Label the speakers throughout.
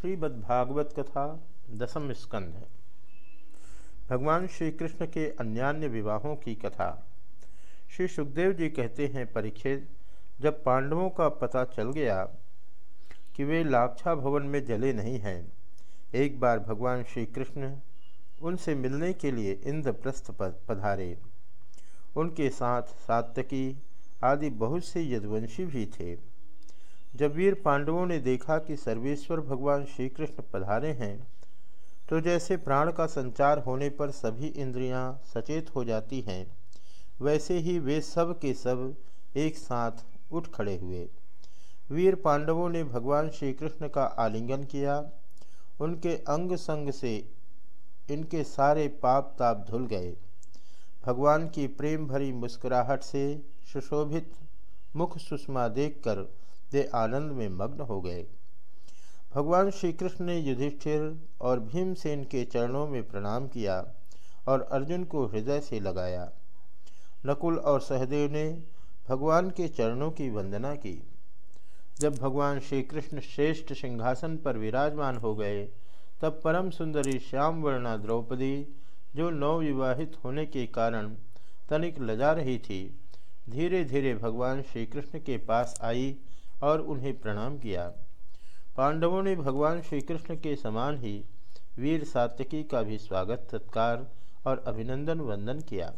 Speaker 1: श्रीमद्भागवत कथा दसम स्कंध भगवान श्री कृष्ण के अन्यान्य विवाहों की कथा। श्री सुखदेव जी कहते हैं परीक्षित जब पांडवों का पता चल गया कि वे लाक्षा भवन में जले नहीं हैं, एक बार भगवान श्री कृष्ण उनसे मिलने के लिए इंद्रप्रस्थ पधारे। उनके साथ सात्यकी आदि बहुत से यदुवंशी भी थे। जब वीर पांडवों ने देखा कि सर्वेश्वर भगवान श्री कृष्ण पधारे हैं तो जैसे प्राण का संचार होने पर सभी इंद्रियाँ सचेत हो जाती हैं, वैसे ही वे सब के सब एक साथ उठ खड़े हुए। वीर पांडवों ने भगवान श्री कृष्ण का आलिंगन किया। उनके अंग संग से इनके सारे पाप ताप धुल गए। भगवान की प्रेम भरी मुस्कुराहट से सुशोभित मुख सुषमा देखकर वे आनंद में मग्न हो गए। भगवान श्री कृष्ण ने युधिष्ठिर और भीमसेन के चरणों में प्रणाम किया और अर्जुन को हृदय से लगाया। नकुल और सहदेव ने भगवान के चरणों की वंदना की। जब भगवान श्री कृष्ण श्रेष्ठ सिंहासन पर विराजमान हो गए, तब परम सुंदरी श्याम वर्णा द्रौपदी, जो नवविवाहित होने के कारण तनिक लजा रही थी धीरे धीरे भगवान श्री कृष्ण के पास आई और उन्हें प्रणाम किया। पांडवों ने भगवान श्री कृष्ण के समान ही वीर सात्यकी का भी स्वागत, सत्कार और अभिनंदन वंदन किया।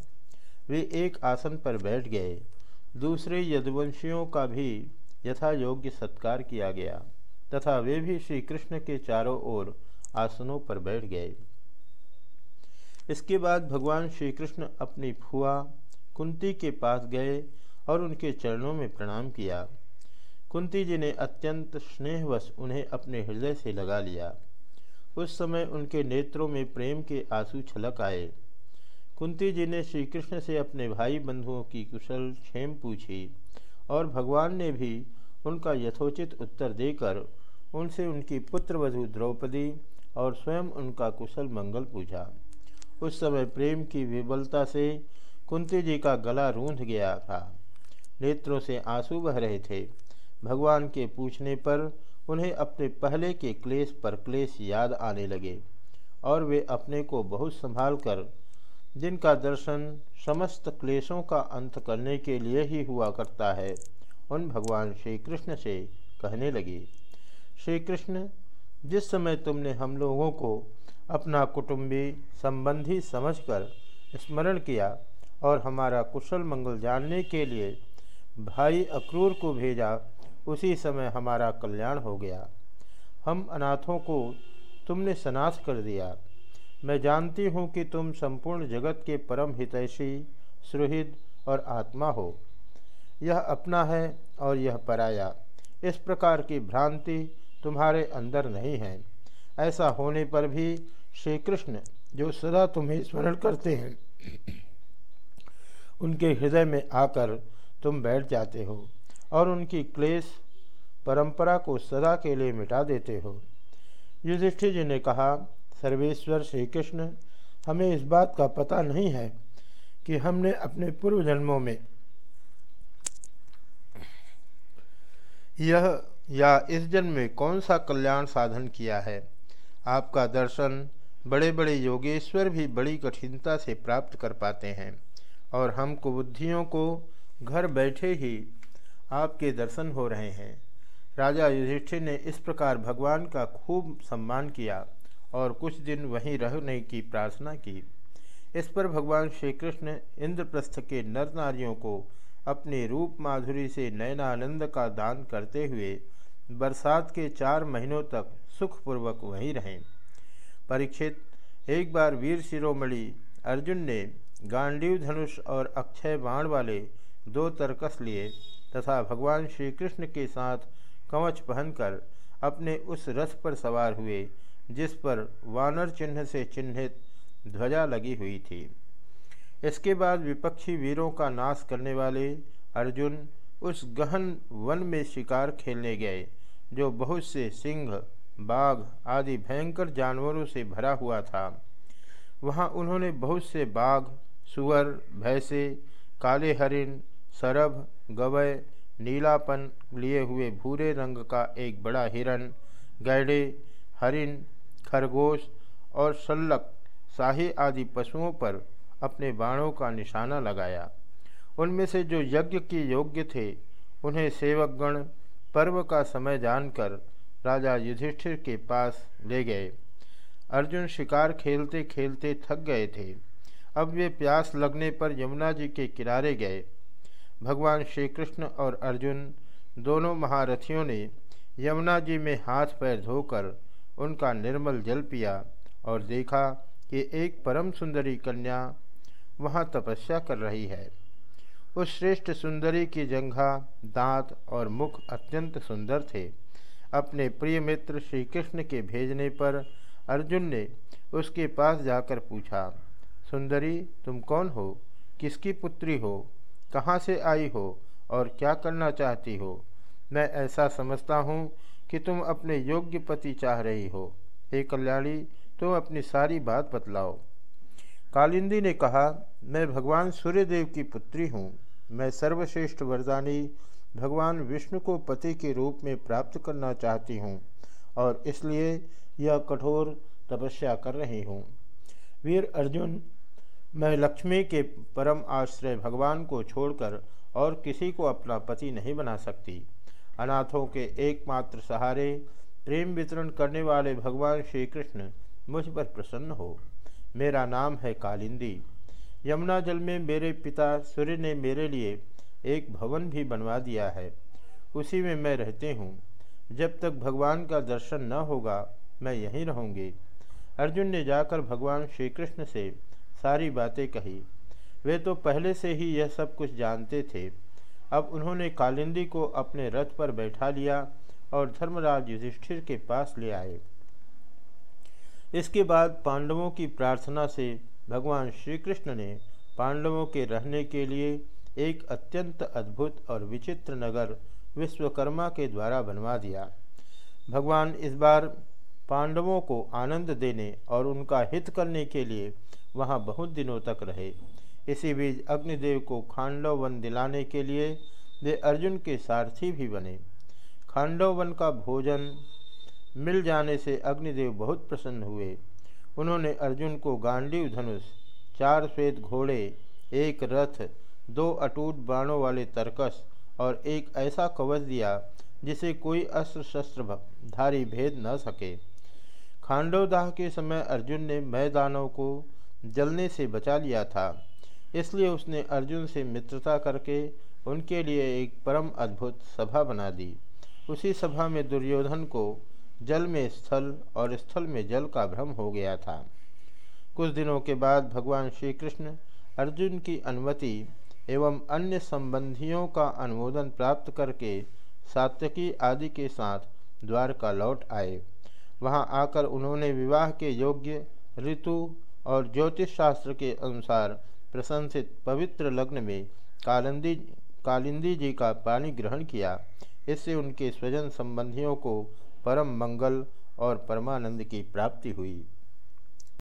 Speaker 1: वे एक आसन पर बैठ गए। दूसरे यदुवंशियों का भी यथा योग्य सत्कार किया गया तथा वे भी श्री कृष्ण के चारों ओर आसनों पर बैठ गए। इसके बाद भगवान श्री कृष्ण अपनी फुआ कुंती के पास गए और उनके चरणों में प्रणाम किया। कुंती जी ने अत्यंत स्नेहवश उन्हें अपने हृदय से लगा लिया। उस समय उनके नेत्रों में प्रेम के आँसू छलक आए। कुंती जी ने श्री कृष्ण से अपने भाई बंधुओं की कुशल क्षेम पूछी और भगवान ने भी उनका यथोचित उत्तर देकर उनसे उनकी पुत्रवधु द्रौपदी और स्वयं उनका कुशल मंगल पूछा। उस समय प्रेम की विबलता से कुंती जी का गला रूंध गया था। नेत्रों से आँसू बह रहे थे। भगवान के पूछने पर उन्हें अपने पहले के क्लेश पर क्लेश याद आने लगे और वे अपने को बहुत संभाल कर जिनका दर्शन समस्त क्लेशों का अंत करने के लिए ही हुआ करता है, उन भगवान श्री कृष्ण से कहने लगे श्री कृष्ण जिस समय तुमने हम लोगों को अपना कुटुंबी संबंधी समझकर स्मरण किया और हमारा कुशल मंगल जानने के लिए भाई अक्रूर को भेजा उसी समय हमारा कल्याण हो गया। हम अनाथों को तुमने सनाश कर दिया। मैं जानती हूँ कि तुम संपूर्ण जगत के परम हितैषी, सुहृद और आत्मा हो। यह अपना है और यह पराया। इस प्रकार की भ्रांति तुम्हारे अंदर नहीं है। ऐसा होने पर भी श्री कृष्ण जो सदा तुम्हें स्मरण करते हैं, उनके हृदय में आकर तुम बैठ जाते हो। और उनकी क्लेश परंपरा को सदा के लिए मिटा देते हो। युधिष्ठिर जी ने कहा, सर्वेश्वर श्री कृष्ण हमें इस बात का पता नहीं है कि हमने अपने पूर्व जन्मों में यह या इस जन्म में कौन सा कल्याण साधन किया है। आपका दर्शन बड़े बड़े योगेश्वर भी बड़ी कठिनता से प्राप्त कर पाते हैं और हम कुबुद्धियों को घर बैठे ही आपके दर्शन हो रहे हैं। राजा युधिष्ठिर ने इस प्रकार भगवान का खूब सम्मान किया और कुछ दिन वहीं रहने की प्रार्थना की। इस पर भगवान श्री कृष्ण इंद्रप्रस्थ के नर नारियों को अपने रूप माधुरी से नयनानंद का दान करते हुए बरसात के चार महीनों तक सुखपूर्वक वहीं रहें। परीक्षित एक बार वीर शिरोमणि अर्जुन ने गांडीव धनुष और अक्षय बाण वाले दो तरकस लिए। तथा भगवान श्री कृष्ण के साथ कवच पहनकर अपने उस रथ पर सवार हुए, जिस पर वानर चिन्ह से चिन्हित ध्वजा लगी हुई थी। इसके बाद विपक्षी वीरों का नाश करने वाले अर्जुन उस गहन वन में शिकार खेलने गए, जो बहुत से सिंह, बाघ आदि भयंकर जानवरों से भरा हुआ था। वहाँ उन्होंने बहुत से बाघ, सुअर, भैंसे, काले हरिन सरभ गवय नीलापन लिए हुए भूरे रंग का एक बड़ा हिरण, गैडे, हरिण, खरगोश और सल्लक शाही आदि पशुओं पर अपने बाणों का निशाना लगाया। उनमें से जो यज्ञ के योग्य थे, उन्हें सेवकगण पर्व का समय जानकर राजा युधिष्ठिर के पास ले गए। अर्जुन शिकार खेलते खेलते थक गए थे। अब वे प्यास लगने पर यमुना जी के किनारे गए। भगवान श्री कृष्ण और अर्जुन दोनों महारथियों ने यमुना जी में हाथ पैर धोकर उनका निर्मल जल पिया और देखा कि एक परम सुंदरी कन्या वहाँ तपस्या कर रही है। उस श्रेष्ठ सुंदरी की जंघा, दांत और मुख अत्यंत सुंदर थे। अपने प्रिय मित्र श्री कृष्ण के भेजने पर अर्जुन ने उसके पास जाकर पूछा, सुंदरी, तुम कौन हो? किसकी पुत्री हो? कहाँ से आई हो और क्या करना चाहती हो? मैं ऐसा समझता हूँ कि तुम अपने योग्य पति चाह रही हो। हे कल्याणी, तुम अपनी सारी बात बतलाओ। कालिंदी ने कहा, मैं भगवान सूर्यदेव की पुत्री हूँ। मैं सर्वश्रेष्ठ वरदानी भगवान विष्णु को पति के रूप में प्राप्त करना चाहती हूँ और इसलिए यह कठोर तपस्या कर रही हूँ। वीर अर्जुन मैं लक्ष्मी के परम आश्रय भगवान को छोड़कर और किसी को अपना पति नहीं बना सकती। अनाथों के एकमात्र सहारे, प्रेम वितरण करने वाले भगवान श्री कृष्ण मुझ पर प्रसन्न हो। मेरा नाम है कालिंदी। यमुना जल में मेरे पिता सूर्य ने मेरे लिए एक भवन भी बनवा दिया है। उसी में मैं रहते हूँ। जब तक भगवान का दर्शन न होगा, मैं यहीं रहूँगी। अर्जुन ने जाकर भगवान श्री कृष्ण से सारी बातें कही। वे तो पहले से ही यह सब कुछ जानते थे। अब उन्होंने कालिंदी को अपने रथ पर बैठा लिया और धर्मराज युधिष्ठिर के पास ले आए। इसके बाद पांडवों की प्रार्थना से भगवान श्री कृष्ण ने पांडवों के रहने के लिए एक अत्यंत अद्भुत और विचित्र नगर विश्वकर्मा के द्वारा बनवा दिया। भगवान इस बार पांडवों को आनंद देने और उनका हित करने के लिए वहाँ बहुत दिनों तक रहे। इसी बीच अग्निदेव को खांडव वन दिलाने के लिए वे अर्जुन के सारथी भी बने। खांडव वन का भोजन मिल जाने से अग्निदेव बहुत प्रसन्न हुए। उन्होंने अर्जुन को गांडीव धनुष, चार श्वेत घोड़े, एक रथ, दो अटूट बाणों वाले तरकस और एक ऐसा कवच दिया जिसे कोई अस्त्र शस्त्र धारी भेद न सके। खांडोदाह के समय अर्जुन ने मैदानों को जलने से बचा लिया था। इसलिए उसने अर्जुन से मित्रता करके उनके लिए एक परम अद्भुत सभा बना दी। उसी सभा में दुर्योधन को जल में स्थल और स्थल में जल का भ्रम हो गया था। कुछ दिनों के बाद भगवान श्री कृष्ण अर्जुन की अनुमति एवं अन्य संबंधियों का अनुमोदन प्राप्त करके सात्यकी आदि के साथ द्वारका लौट आए। वहाँ आकर उन्होंने विवाह के योग्य ऋतु और ज्योतिष शास्त्र के अनुसार प्रशंसित पवित्र लग्न में कालिंदी कालिंदी जी का पानी ग्रहण किया। इससे उनके स्वजन संबंधियों को परम मंगल और परमानंद की प्राप्ति हुई।